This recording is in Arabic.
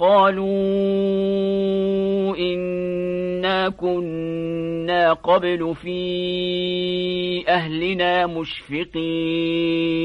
قالوا إنا كنا قبل في أهلنا مشفقين